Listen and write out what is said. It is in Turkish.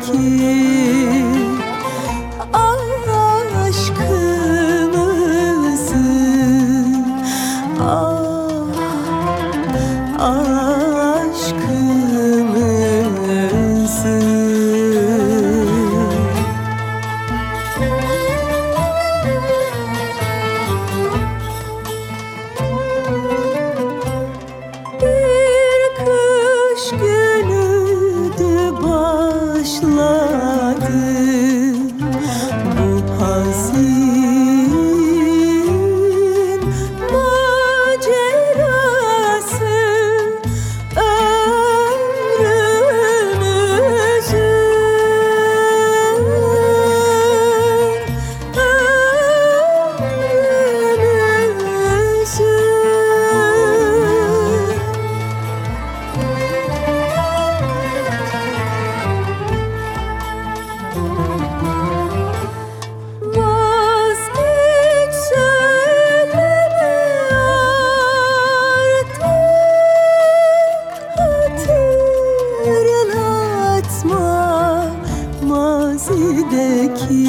ki aşkımızı ah ah. başladı. Bu hazin mazideki